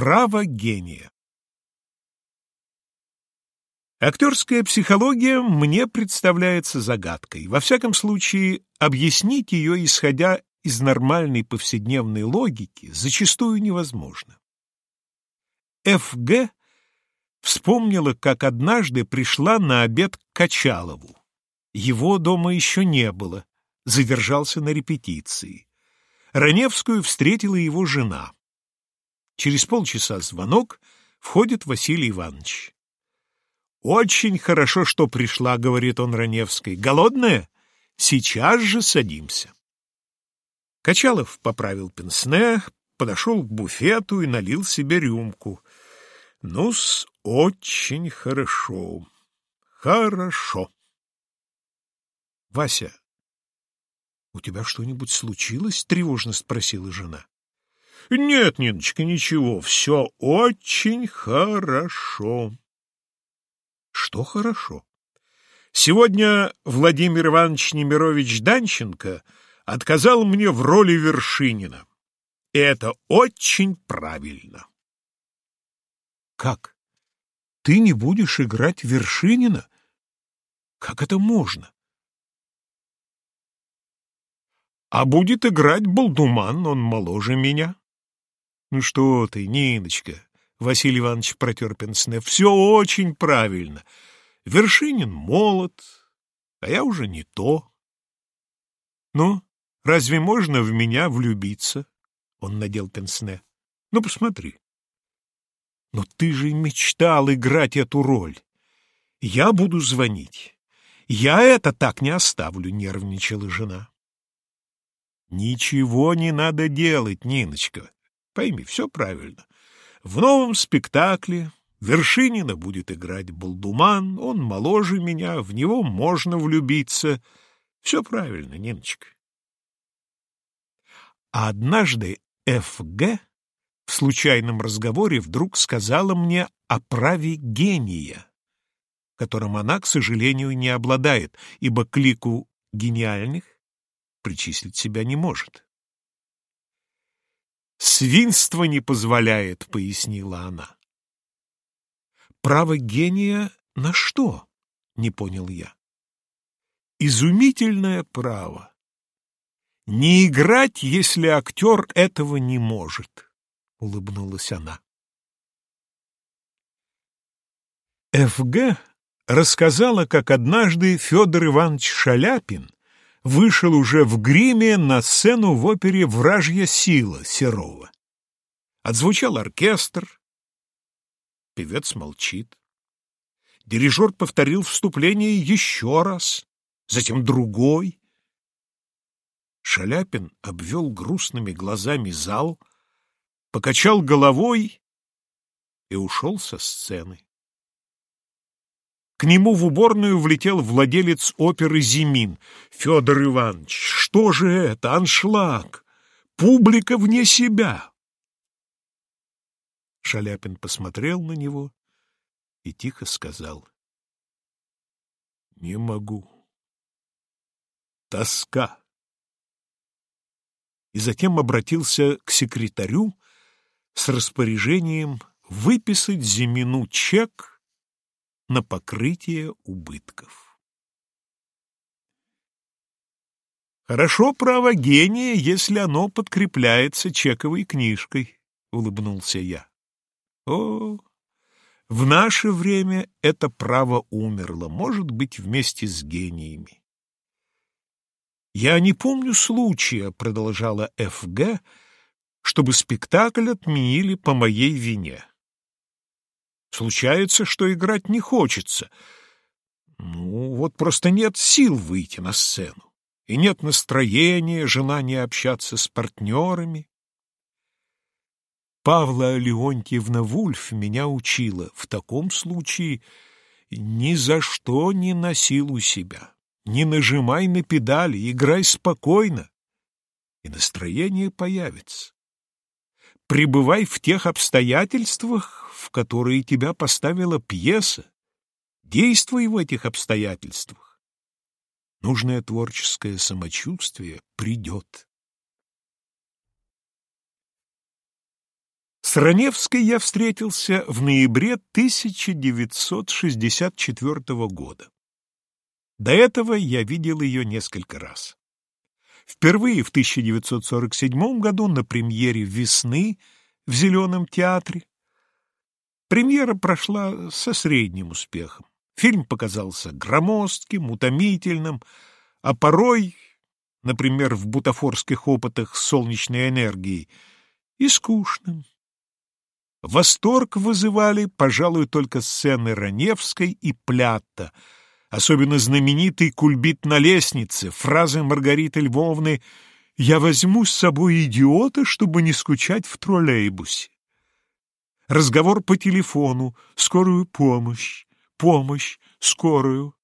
Право гения. Актерская психология мне представляется загадкой. Во всяком случае, объяснить ее, исходя из нормальной повседневной логики, зачастую невозможно. Ф.Г. вспомнила, как однажды пришла на обед к Качалову. Его дома еще не было, задержался на репетиции. Раневскую встретила его жена. Через полчаса звонок, входит Василий Иванович. «Очень хорошо, что пришла», — говорит он Раневской. «Голодная? Сейчас же садимся». Качалов поправил пенсне, подошел к буфету и налил себе рюмку. «Ну-с, очень хорошо, хорошо». «Вася, у тебя что-нибудь случилось?» — тревожно спросила жена. «Нет, Ниночка, ничего, все очень хорошо». Что хорошо? Сегодня Владимир Иванович Немирович Данченко отказал мне в роли Вершинина. И это очень правильно. Как? Ты не будешь играть Вершинина? Как это можно? А будет играть Балдуман, он моложе меня. Ну что ты, Ниночка, Василий Иванович протер пенсне. «Все очень правильно. Вершинин молод, а я уже не то». «Ну, разве можно в меня влюбиться?» Он надел пенсне. «Ну, посмотри». «Но ты же мечтал играть эту роль. Я буду звонить. Я это так не оставлю», — нервничала жена. «Ничего не надо делать, Ниночка. Пойми, все правильно. В новом спектакле Вершинина будет играть Балдуман, он моложе меня, в него можно влюбиться. Все правильно, Ниночка. А однажды Ф.Г. в случайном разговоре вдруг сказала мне о праве гения, которым она, к сожалению, не обладает, ибо к лику гениальных причислить себя не может. «Свинство не позволяет», — пояснила она. «Право гения на что?» — не понял я. «Изумительное право. Не играть, если актер этого не может», — улыбнулась она. Ф.Г. рассказала, как однажды Федор Иванович Шаляпин вышел уже в гриме на сцену в опере «Вражья сила» Серова. Отзвучал оркестр. Певец молчит. Дирижер повторил вступление еще раз, затем другой. Шаляпин обвел грустными глазами зал, покачал головой и ушел со сцены. К нему в уборную влетел владелец оперы «Зимин». «Федор Иванович, что же это? Аншлаг! Публика вне себя!» Шаляпин посмотрел на него и тихо сказал. «Не могу. Тоска!» И затем обратился к секретарю с распоряжением выписать Зимину чек на покрытие убытков. Хорошо право гения, если оно подкрепляется чековой книжкой, улыбнулся я. О, в наше время это право умерло, может быть, вместе с гениями. Я не помню случая, продолжала Ф.Г., чтобы спектакль отменили по моей вине. Случается, что играть не хочется. Ну, вот просто нет сил выйти на сцену. И нет настроения, желания общаться с партнерами. Павла Леонтьевна Вульф меня учила. В таком случае ни за что не носил у себя. Не нажимай на педали, играй спокойно, и настроение появится. Пребывай в тех обстоятельствах, в которые тебя поставила пьеса. Действуй в этих обстоятельствах. Нужное творческое самочувствие придет. С Раневской я встретился в ноябре 1964 года. До этого я видел ее несколько раз. Впервые в 1947 году на премьере «Весны» в Зеленом театре. Премьера прошла со средним успехом. Фильм показался громоздким, утомительным, а порой, например, в бутафорских опытах с солнечной энергией, и скучным. Восторг вызывали, пожалуй, только сцены Раневской и Плятта, особенно знаменитый кульбит на лестнице, фразы Маргариты Львовны «Я возьму с собой идиота, чтобы не скучать в троллейбусе». Разговор по телефону, скорую помощь, помощь, скорую.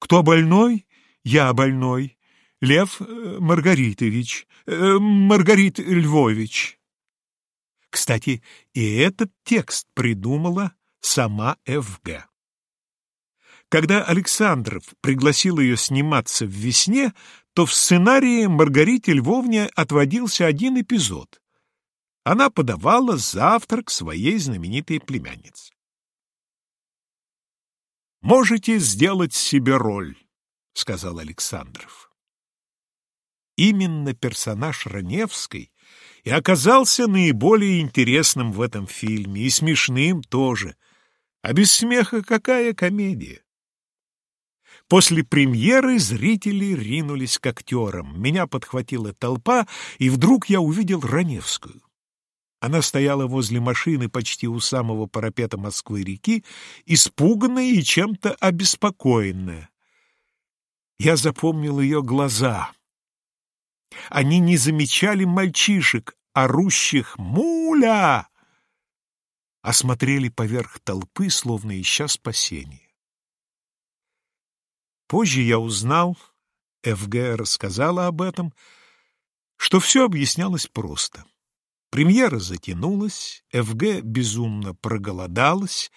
Кто больной? Я больной. Лев э, Маргаритович, э, Маргарит Львович. Кстати, и этот текст придумала сама Ф.Г. Когда Александров пригласил ее сниматься в «Весне», то в сценарии Маргарите Львовне отводился один эпизод. Она подавала завтрак своей знаменитой племяннице. «Можете сделать себе роль», — сказал Александров. Именно персонаж Раневской и оказался наиболее интересным в этом фильме, и смешным тоже. А без смеха какая комедия? После премьеры зрители ринулись к актерам. Меня подхватила толпа, и вдруг я увидел Раневскую. Она стояла возле машины почти у самого парапета Москвы-реки, испуганная и чем-то обеспокоенная. Я запомнил ее глаза. Они не замечали мальчишек, орущих «Муля!», осмотрели поверх толпы, словно ища спасения. Позже я узнал, ФГ рассказала об этом, что все объяснялось просто. Премьера затянулась, ФГ безумно проголодалась,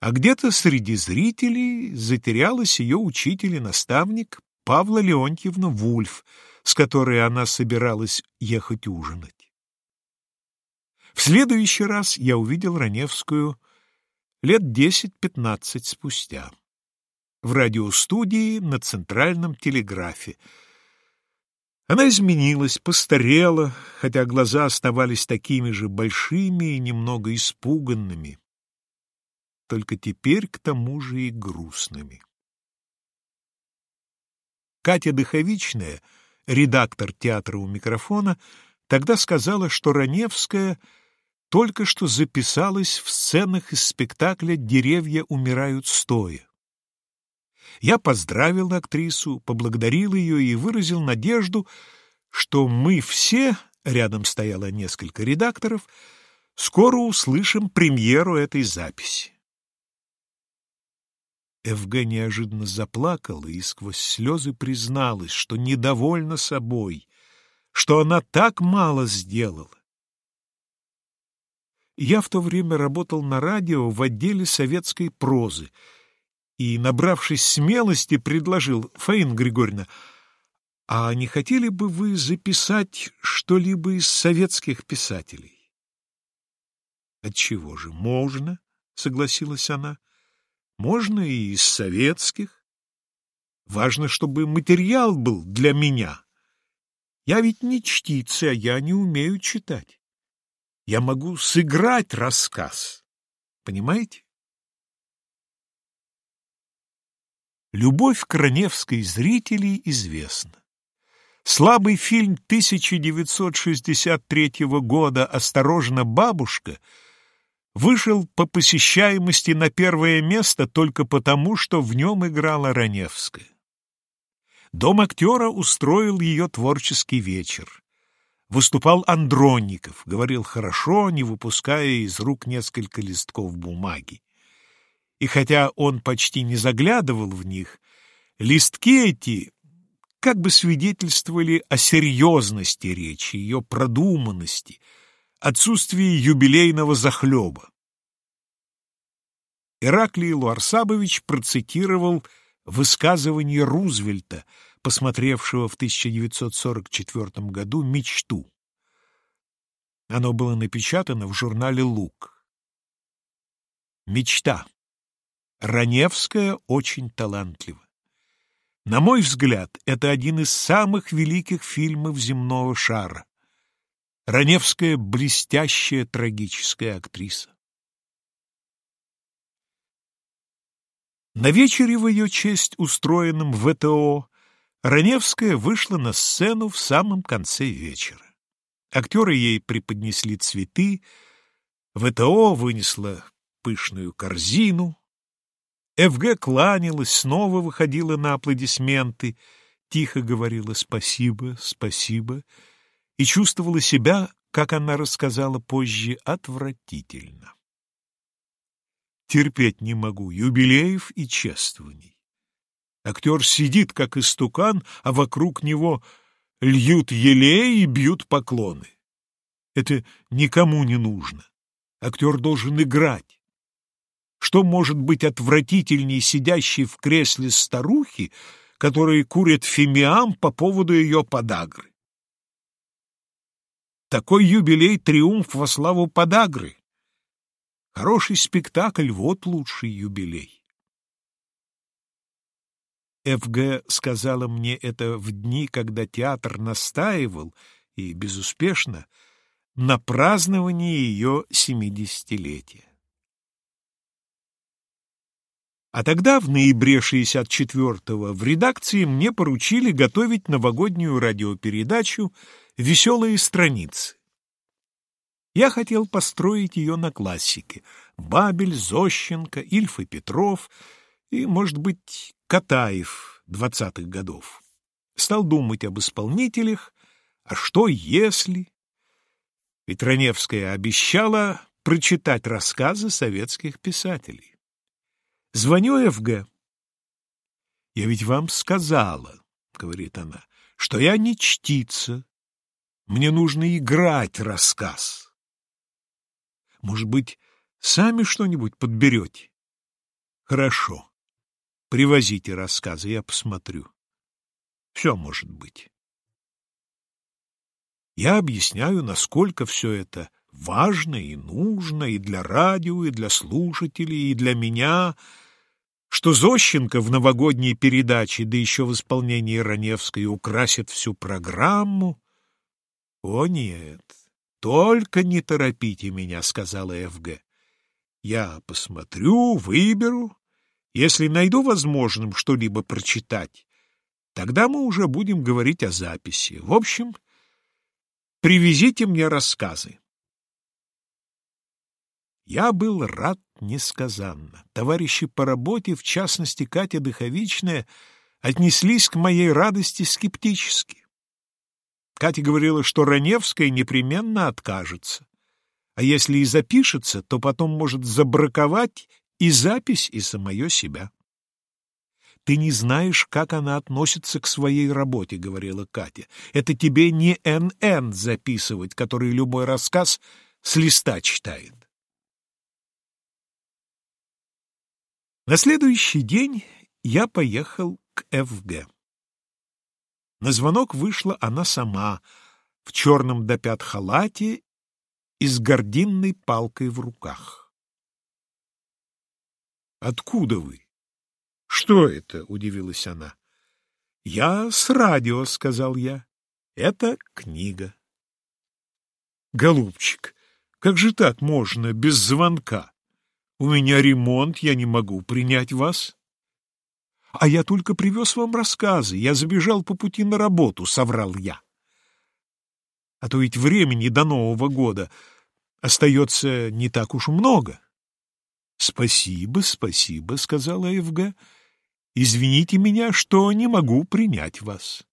а где-то среди зрителей затерялась ее учитель и наставник Павла Леонтьевна Вульф, с которой она собиралась ехать ужинать. В следующий раз я увидел Раневскую лет десять-пятнадцать спустя в радиостудии на Центральном телеграфе. Она изменилась, постарела, хотя глаза оставались такими же большими и немного испуганными, только теперь к тому же и грустными. Катя Дыховичная, редактор театра у микрофона, тогда сказала, что Раневская — только что записалась в сценах из спектакля «Деревья умирают стоя». Я поздравил актрису, поблагодарил ее и выразил надежду, что мы все, рядом стояло несколько редакторов, скоро услышим премьеру этой записи. ФГ неожиданно заплакала и сквозь слезы призналась, что недовольна собой, что она так мало сделала. Я в то время работал на радио в отделе советской прозы и, набравшись смелости, предложил, Фаина Григорьевна, а не хотели бы вы записать что-либо из советских писателей? Отчего же, можно, согласилась она. Можно и из советских. Важно, чтобы материал был для меня. Я ведь не чтица, я не умею читать. Я могу сыграть рассказ. Понимаете? Любовь Краневской зрителей известна. Слабый фильм 1963 года «Осторожно, бабушка» вышел по посещаемости на первое место только потому, что в нем играла Раневская. Дом актера устроил ее творческий вечер. Выступал Андронников, говорил хорошо, не выпуская из рук несколько листков бумаги. И хотя он почти не заглядывал в них, листки эти как бы свидетельствовали о серьезности речи, ее продуманности, отсутствии юбилейного захлеба. Ираклий Луарсабович процитировал высказывание Рузвельта — посмотревшего в 1944 году «Мечту». Оно было напечатано в журнале «Лук». Мечта. Раневская очень талантлива. На мой взгляд, это один из самых великих фильмов земного шара. Раневская — блестящая трагическая актриса. На вечере в ее честь, устроенном в ВТО, Раневская вышла на сцену в самом конце вечера. Актеры ей преподнесли цветы, ВТО вынесла пышную корзину, ФГ кланялась, снова выходила на аплодисменты, тихо говорила «спасибо, спасибо» и чувствовала себя, как она рассказала позже, отвратительно. Терпеть не могу юбилеев и чествований. Актер сидит, как истукан, а вокруг него льют елей и бьют поклоны. Это никому не нужно. Актер должен играть. Что может быть отвратительней сидящей в кресле старухи, которые курят фимиам по поводу ее подагры? Такой юбилей — триумф во славу подагры. Хороший спектакль — вот лучший юбилей. ФГ сказала мне это в дни, когда театр настаивал, и безуспешно, на праздновании ее семидесятилетия. А тогда, в ноябре 64-го, в редакции мне поручили готовить новогоднюю радиопередачу «Веселые страницы». Я хотел построить ее на классике — Бабель, Зощенко, Ильф и Петров и, может быть, Катаев двадцатых годов. Стал думать об исполнителях, а что если... Ведь Раневская обещала прочитать рассказы советских писателей. Звоню ФГ. «Я ведь вам сказала, — говорит она, — что я не чтица. Мне нужно играть рассказ. Может быть, сами что-нибудь подберете? Хорошо. Привозите рассказы, я посмотрю. Все может быть. Я объясняю, насколько все это важно и нужно и для радио, и для слушателей, и для меня, что Зощенко в новогодней передаче, да еще в исполнении Раневской, украсит всю программу. О нет, только не торопите меня, сказала ФГ. Я посмотрю, выберу. Если найду возможным что-либо прочитать, тогда мы уже будем говорить о записи. В общем, привезите мне рассказы. Я был рад несказанно. Товарищи по работе, в частности Катя Дыховичная, отнеслись к моей радости скептически. Катя говорила, что Раневская непременно откажется, а если и запишется, то потом может забраковать и запись, и самое себя. «Ты не знаешь, как она относится к своей работе», — говорила Катя. «Это тебе не НН записывать, который любой рассказ с листа читает. На следующий день я поехал к ФГ. На звонок вышла она сама, в черном до пят халате и с гординной палкой в руках. «Откуда вы?» «Что это?» — удивилась она. «Я с радио», — сказал я. «Это книга». «Голубчик, как же так можно, без звонка?» У меня ремонт, я не могу принять вас. А я только привез вам рассказы, я забежал по пути на работу, — соврал я. А то ведь времени до Нового года остается не так уж много. Спасибо, спасибо, — сказала Евга. Извините меня, что не могу принять вас.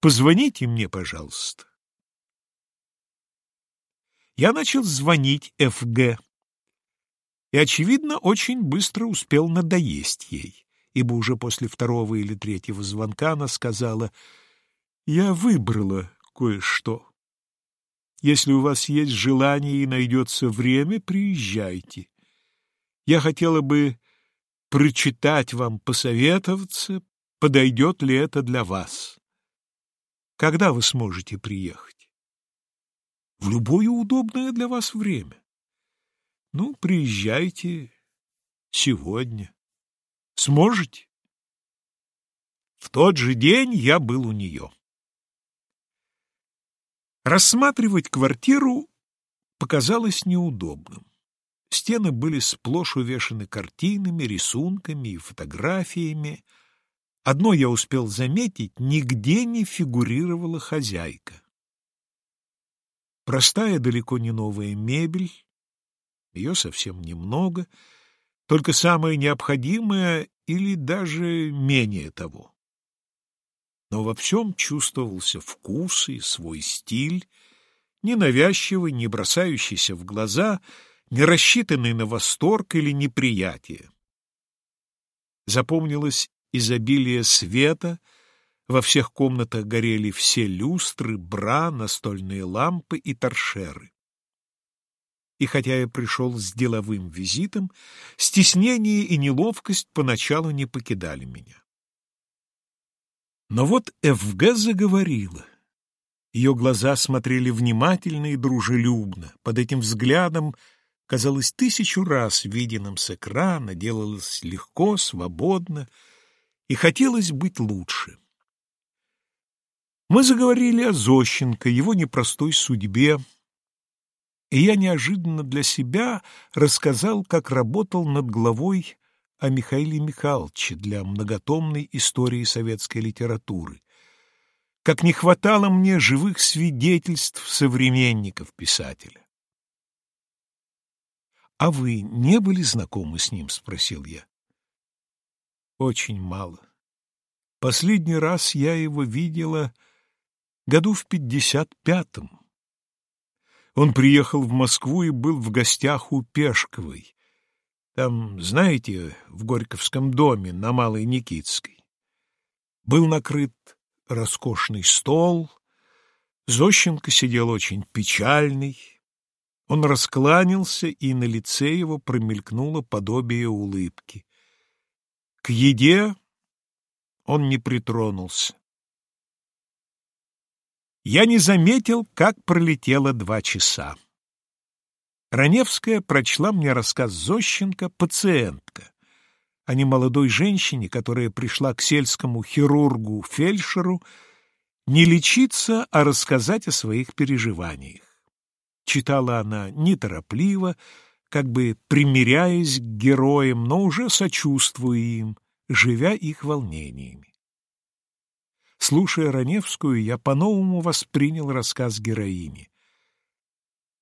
Позвоните мне, пожалуйста. Я начал звонить ФГ и, очевидно, очень быстро успел надоесть ей, ибо уже после второго или третьего звонка она сказала «Я выбрала кое-что. Если у вас есть желание и найдется время, приезжайте. Я хотела бы прочитать вам, посоветоваться, подойдет ли это для вас. Когда вы сможете приехать?» в любое удобное для вас время. Ну, приезжайте сегодня. Сможете? В тот же день я был у нее. Рассматривать квартиру показалось неудобным. Стены были сплошь увешаны картинами, рисунками и фотографиями. Одно я успел заметить — нигде не фигурировала хозяйка. Простая, далеко не новая мебель, ее совсем немного, только самое необходимое или даже менее того. Но во всем чувствовался вкус и свой стиль, ненавязчивый, не бросающийся в глаза, не рассчитанный на восторг или неприятие. Запомнилось изобилие света — во всех комнатах горели все люстры, бра, настольные лампы и торшеры. И хотя я пришел с деловым визитом, стеснение и неловкость поначалу не покидали меня. Но вот ФГ заговорила. Ее глаза смотрели внимательно и дружелюбно. Под этим взглядом, казалось, тысячу раз виденным с экрана, делалось легко, свободно, и хотелось быть лучше. Мы заговорили о Зощенко, его непростой судьбе, и я неожиданно для себя рассказал, как работал над главой о Михаиле Михайловиче для многотомной истории советской литературы, как не хватало мне живых свидетельств современников писателя. «А вы не были знакомы с ним?» — спросил я. «Очень мало. Последний раз я его видела году в пятьдесят пятом. Он приехал в Москву и был в гостях у Пешковой. Там, знаете, в Горьковском доме на Малой Никитской. Был накрыт роскошный стол, Зощенко сидел очень печальный. Он раскланялся, и на лице его промелькнуло подобие улыбки. К еде он не притронулся. Я не заметил, как пролетело два часа. Раневская прочла мне рассказ Зощенко «Пациентка» о немолодой женщине, которая пришла к сельскому хирургу-фельдшеру не лечиться, а рассказать о своих переживаниях. Читала она неторопливо, как бы примиряясь к героям, но уже сочувствуя им, живя их волнениями. Слушая Раневскую, я по-новому воспринял рассказ героини.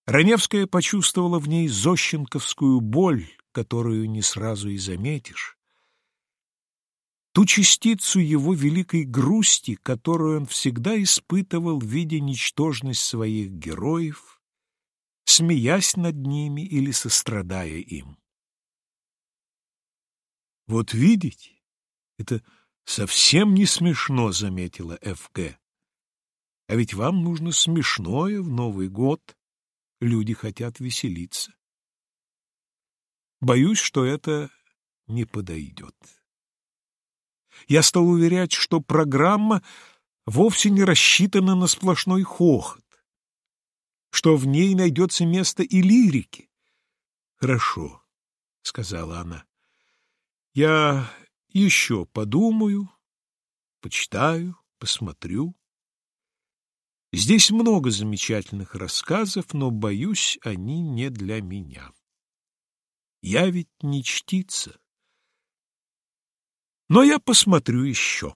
Раневская почувствовала в ней зощенковскую боль, которую не сразу и заметишь. Ту частицу его великой грусти, которую он всегда испытывал, видя ничтожность своих героев, смеясь над ними или сострадая им. Вот видите, это Совсем не смешно, заметила Ф.Г. А ведь вам нужно смешное в Новый год. Люди хотят веселиться. Боюсь, что это не подойдет. Я стал уверять, что программа вовсе не рассчитана на сплошной хохот, что в ней найдется место и лирики. «Хорошо», — сказала она. «Я еще подумаю, почитаю, посмотрю. Здесь много замечательных рассказов, но, боюсь, они не для меня. Я ведь не чтица. Но я посмотрю еще.